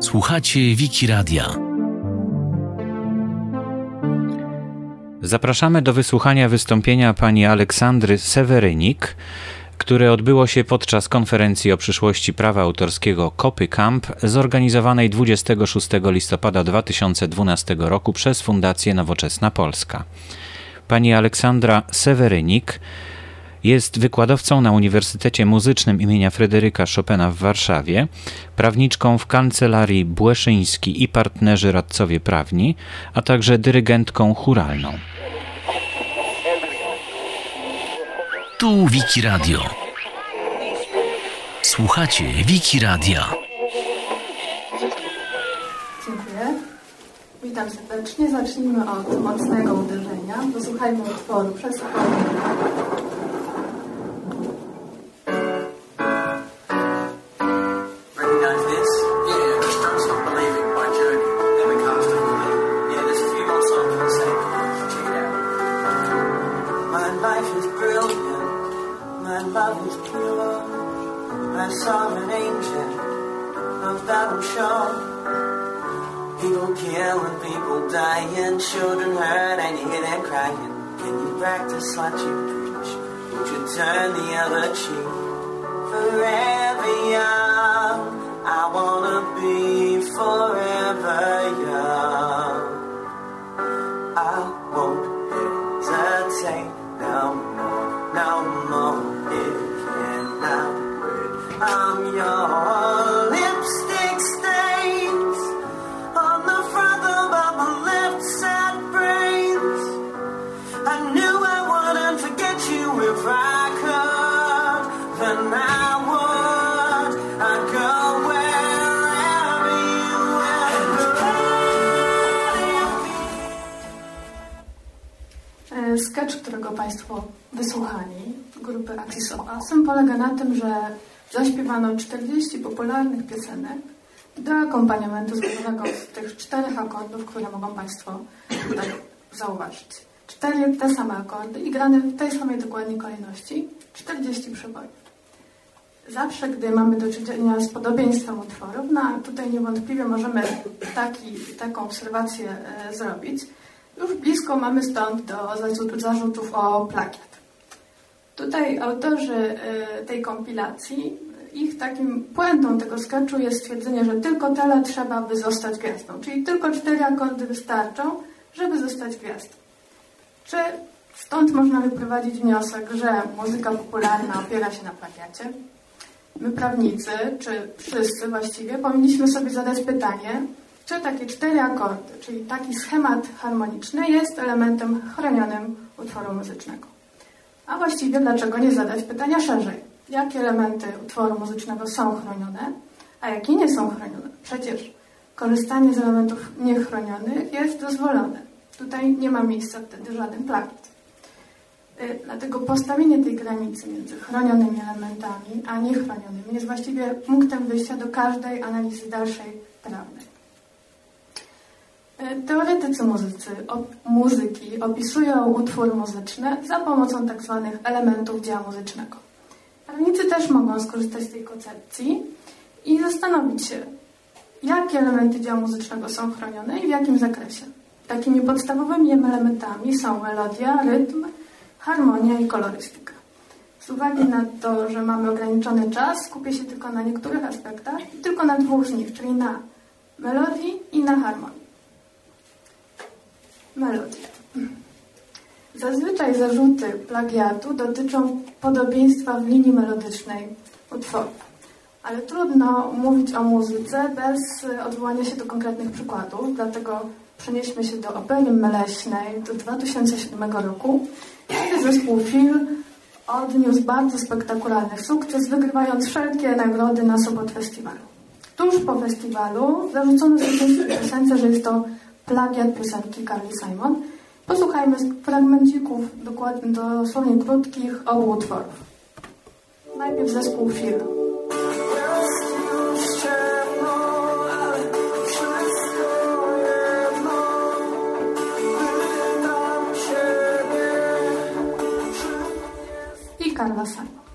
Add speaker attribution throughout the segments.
Speaker 1: Słuchacie Wiki Radia.
Speaker 2: Zapraszamy do wysłuchania wystąpienia pani Aleksandry Sewerynik, które odbyło się podczas konferencji o przyszłości prawa autorskiego Kopy Camp zorganizowanej 26 listopada 2012 roku przez Fundację Nowoczesna Polska. Pani Aleksandra Sewerynik jest wykładowcą na Uniwersytecie Muzycznym imienia Fryderyka Chopina w Warszawie, prawniczką w kancelarii Błeszyński i partnerzy radcowie prawni, a także dyrygentką churalną.
Speaker 1: Tu Wiki Radio. Słuchacie Wiki Radia.
Speaker 3: Dziękuję. Witam serdecznie. Zacznijmy od mocnego uderzenia. Posłuchajmy utworu przez
Speaker 4: Pure. I saw an angel. Of I'm sure. People killing, people dying, children hurt, and you hear them crying. Can you practice what you preach? Would you turn the other cheek? Forever young, I wanna be forever young. I won't
Speaker 3: którego Państwo wysłuchali, grupy Axis Awesome, polega na tym, że zaśpiewano 40 popularnych piosenek do akompaniamentu złożonego z tych czterech akordów, które mogą Państwo tutaj zauważyć. Cztery te same akordy i grane w tej samej dokładnie kolejności, 40 przebojów. Zawsze, gdy mamy do czynienia z podobieństwem utworów, no tutaj niewątpliwie możemy taki, taką obserwację e, zrobić, już blisko mamy stąd do zarzu- zarzutów o plagiat. Tutaj autorzy e, tej kompilacji, ich takim puentą tego sketchu jest stwierdzenie, że tylko tyle trzeba, by zostać gwiazdą. Czyli tylko cztery akordy wystarczą, żeby zostać gwiazdą. Czy stąd można wyprowadzić wniosek, że muzyka popularna opiera się na plagiacie? My prawnicy, czy wszyscy właściwie, powinniśmy sobie zadać pytanie, czy takie cztery akordy, czyli taki schemat harmoniczny jest elementem chronionym utworu muzycznego. A właściwie dlaczego nie zadać pytania szerzej? Jakie elementy utworu muzycznego są chronione, a jakie nie są chronione? Przecież korzystanie z elementów niechronionych jest dozwolone. Tutaj nie ma miejsca wtedy żaden plagiat. Y, Dlatego postawienie tej granicy między chronionymi elementami a niechronionymi jest właściwie punktem wyjścia do każdej analizy dalszej prawnej. Y, Teoretycy muzycy, op, muzyki opisują utwór muzyczny za pomocą tzw. elementów dzieła muzycznego. Prawnicy też mogą skorzystać z tej koncepcji i zastanowić się, jakie elementy dzieła muzycznego są chronione i w jakim zakresie. Takimi podstawowymi elementami są melodia, rytm, harmonia i kolorystyka. Z uwagi na to, że mamy ograniczony czas, skupię się tylko na niektórych aspektach i tylko na dwóch z nich, czyli na melodii i na harmonii. Melodia. Zazwyczaj zarzuty plagiatu dotyczą podobieństwa w linii melodycznej utworu. Ale trudno mówić o muzyce bez odwołania się do konkretnych przykładów, dlatego przenieśmy się do opery meleśnej do 2007 roku, kiedy zespół Phil odniósł bardzo spektakularny sukces, wygrywając wszelkie nagrody na Sobot Festiwalu. Tuż po festiwalu zarzucono zwycięskiej piosence, że jest to plagiat piosenki Carly Simon. Posłuchajmy fragmencików dokładnie, dosłownie krótkich obu utworów. Najpierw zespół Phil. I Carla Simon.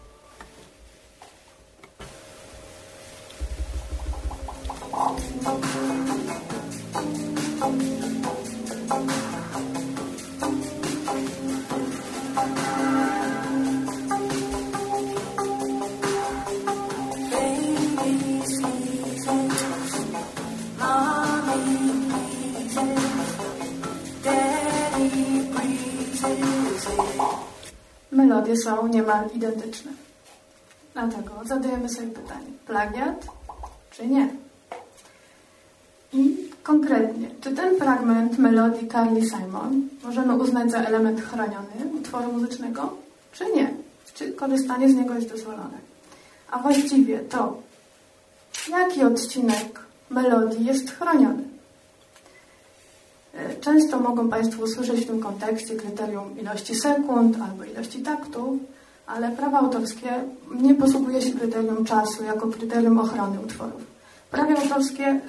Speaker 3: Melodie są niemal identyczne. Dlatego zadajemy sobie pytanie, plagiat czy nie? I konkretnie, czy ten fragment melodii Carly Simon możemy uznać za element chroniony utworu muzycznego, czy nie? Czy korzystanie z niego jest dozwolone? A właściwie to, jaki odcinek melodii jest chroniony? Często mogą Państwo usłyszeć w tym kontekście kryterium ilości sekund albo ilości taktów, ale prawo autorskie nie posługuje się kryterium czasu jako kryterium ochrony utworów. Prawo autorskie y,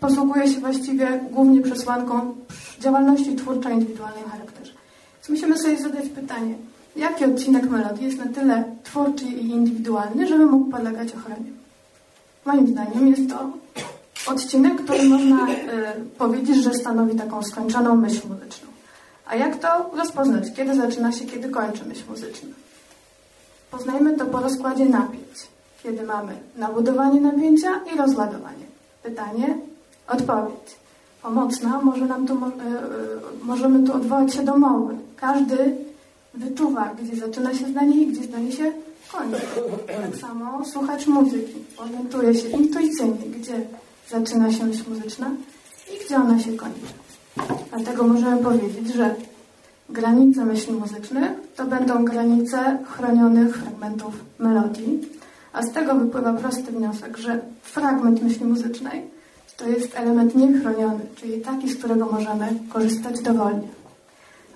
Speaker 3: posługuje się właściwie głównie przesłanką działalności twórczej indywidualnej charakterze. Więc musimy sobie zadać pytanie, jaki odcinek melodii jest na tyle twórczy i indywidualny, żeby mógł podlegać ochronie. Moim zdaniem jest to odcinek, który można y, powiedzieć, że stanowi taką skończoną myśl muzyczną. A jak to rozpoznać? Kiedy zaczyna się, kiedy kończy myśl muzyczna? Poznajmy to po rozkładzie napięć, kiedy mamy nabudowanie napięcia i rozładowanie. Pytanie, odpowiedź. Pomocna, może nam tu, y, y, możemy tu odwołać się do mowy. Każdy wyczuwa, gdzie zaczyna się zdanie i gdzie zdanie się kończy. Tak samo słuchacz muzyki orientuje się intuicyjnie, gdzie zaczyna się myśl muzyczna i gdzie ona się kończy. Dlatego możemy powiedzieć, że granice myśli muzycznych to będą granice chronionych fragmentów melodii, a z tego wypływa prosty wniosek, że fragment myśli muzycznej to jest element niechroniony, czyli taki, z którego możemy korzystać dowolnie.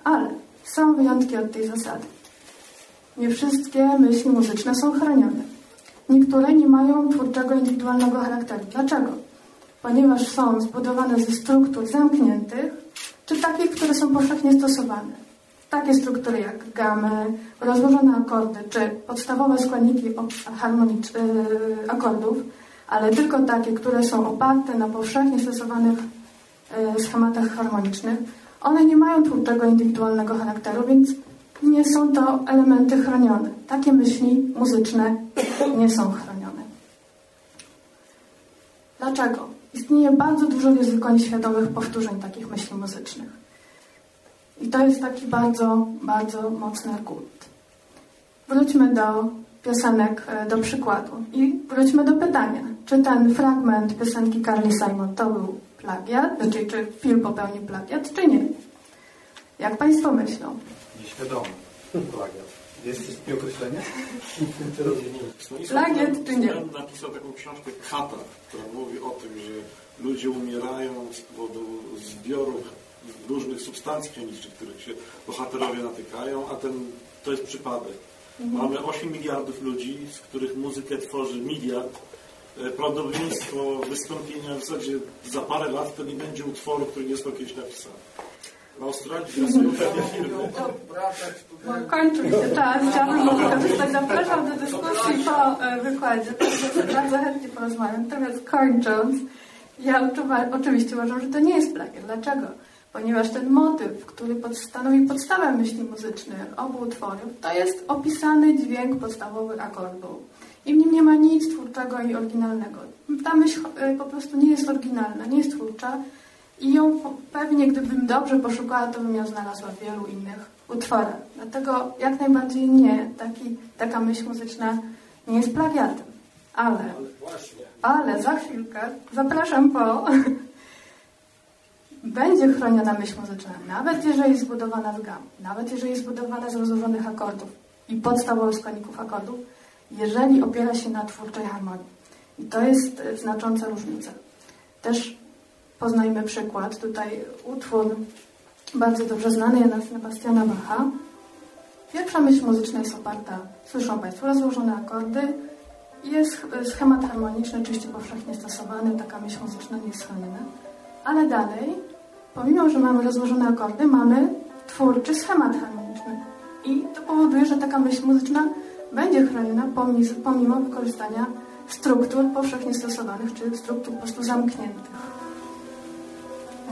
Speaker 3: Ale są wyjątki od tej zasady. Nie wszystkie myśli muzyczne są chronione. Niektóre nie mają twórczego, indywidualnego charakteru. Dlaczego? Ponieważ są zbudowane ze struktur zamkniętych, czy takich, które są powszechnie stosowane. Takie struktury jak gamy, rozłożone akordy, czy podstawowe składniki harmonicz- yy, akordów, ale tylko takie, które są oparte na powszechnie stosowanych yy, schematach harmonicznych, one nie mają twórczego, indywidualnego charakteru, więc nie są to elementy chronione. Takie myśli muzyczne nie są chronione. Dlaczego? Istnieje bardzo dużo ryzyko nieświadomych powtórzeń takich myśli muzycznych. I to jest taki bardzo, bardzo mocny argument. Wróćmy do piosenek, e, do przykładu i wróćmy do pytania, czy ten fragment piosenki Carly Simon to był plagiat, znaczy czy film popełnił plagiat, czy nie? Jak Państwo myślą?
Speaker 5: Nieświadomy plagiat. Jest takie określenie?
Speaker 3: Plagiat czy nie?
Speaker 6: Napisał taką książkę Katar, która mówi o tym, że ludzie umierają z powodu zbiorów różnych substancji chemicznych, których się bohaterowie natykają, a ten to jest przypadek. Mamy 8 miliardów ludzi, z których muzykę tworzy miliard. E, Prawdopodobieństwo wystąpienia w zasadzie za parę lat to nie będzie utworu, który nie został kiedyś napisany. W Australii
Speaker 3: kończy się czas, chciałabym wykorzystać. Zapraszam do dyskusji po e, wykładzie, bardzo chętnie porozmawiam. Natomiast kończąc, ja oczywiście uważam, że to nie jest plagiat. Dlaczego? Ponieważ ten motyw, który stanowi podstawę myśli muzycznych obu utworów, to jest opisany dźwięk podstawowy akordu. I w nim nie ma nic twórczego i oryginalnego. Ta myśl e, po prostu nie jest oryginalna, nie jest twórcza i ją pewnie, gdybym dobrze poszukała, to bym ją znalazła w wielu innych utworach. Dlatego jak najbardziej nie, taki, taka myśl muzyczna nie jest plagiatem. Ale, ale za chwilkę, zapraszam po, będzie chroniona myśl muzyczna, nawet jeżeli jest zbudowana z gam, nawet jeżeli jest zbudowana z rozłożonych akordów i podstawowych składników akordów, jeżeli opiera się na twórczej harmonii. I to jest e, znacząca różnica. Też poznajmy przykład. Tutaj utwór bardzo dobrze znany Jana Sebastiana Bacha. Pierwsza myśl muzyczna jest oparta, słyszą Państwo, rozłożone akordy. Jest ch- schemat harmoniczny, oczywiście powszechnie stosowany, taka myśl muzyczna nie jest chroniona. Ale dalej, pomimo, że mamy rozłożone akordy, mamy twórczy schemat harmoniczny. I to powoduje, że taka myśl muzyczna będzie chroniona pomimo wykorzystania struktur powszechnie stosowanych, czy struktur po prostu zamkniętych.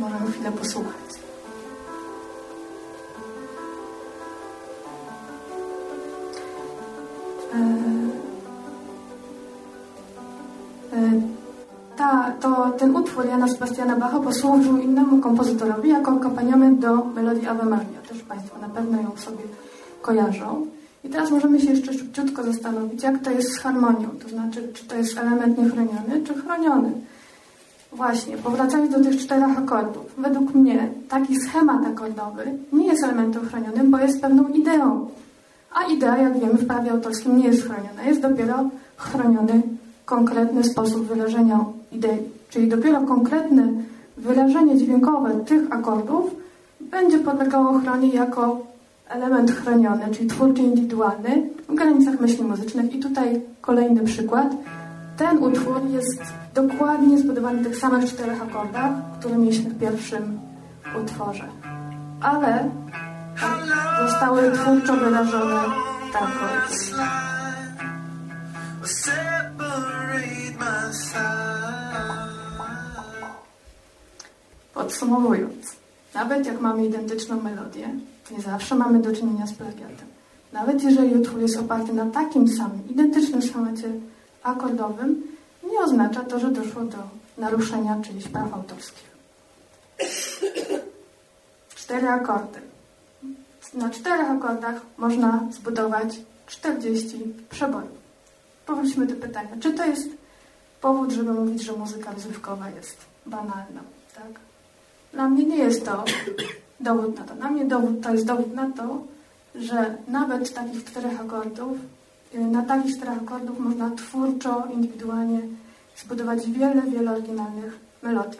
Speaker 3: Możemy chwilę posłuchać. E, e, ta, to, ten utwór Jana Sebastiana Bacha posłużył innemu kompozytorowi jako akompaniament do melodii Ave Maria. Też Państwo na pewno ją sobie kojarzą. I teraz możemy się jeszcze szybciutko zastanowić, jak to jest z harmonią. To znaczy, czy to jest element niechroniony, czy chroniony. Właśnie, powracając do tych czterech akordów. Według mnie taki schemat akordowy nie jest elementem chronionym, bo jest pewną ideą. A idea, jak wiemy, w prawie autorskim nie jest chroniona. Jest dopiero chroniony konkretny sposób wyrażenia idei. Czyli dopiero konkretne wyrażenie dźwiękowe tych akordów będzie podlegało ochronie jako element chroniony, czyli twórczy indywidualny w granicach myśli muzycznych. I tutaj kolejny przykład. Ten utwór jest dokładnie zbudowany w tych samych czterech akordach, które mieliśmy w pierwszym utworze. Ale zostały twórczo wyrażone akordy. Podsumowując, nawet jak mamy identyczną melodię, nie zawsze mamy do czynienia z plagiatem. Nawet jeżeli utwór jest oparty na takim samym, identycznym schemacie akordowym, nie oznacza to, że doszło do naruszenia czyichś praw autorskich. Cztery akordy. Na czterech akordach można zbudować 40 przebojów. Powróćmy do pytania, czy to jest powód, żeby mówić, że muzyka rozrywkowa jest banalna, tak? Dla mnie nie jest to dowód na to. Dla mnie dowód, to jest dowód na to, że nawet takich czterech akordów, na takich czterech akordów można twórczo, indywidualnie zbudować wiele, wiele oryginalnych melodii.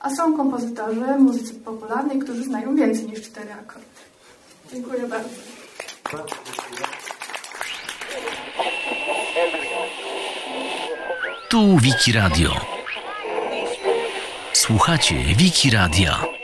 Speaker 3: A są kompozytorzy, muzycy popularnej, którzy znają więcej niż cztery akordy. Dziękuję bardzo.
Speaker 1: Tu Wiki Radio. Słuchacie Wiki Radia.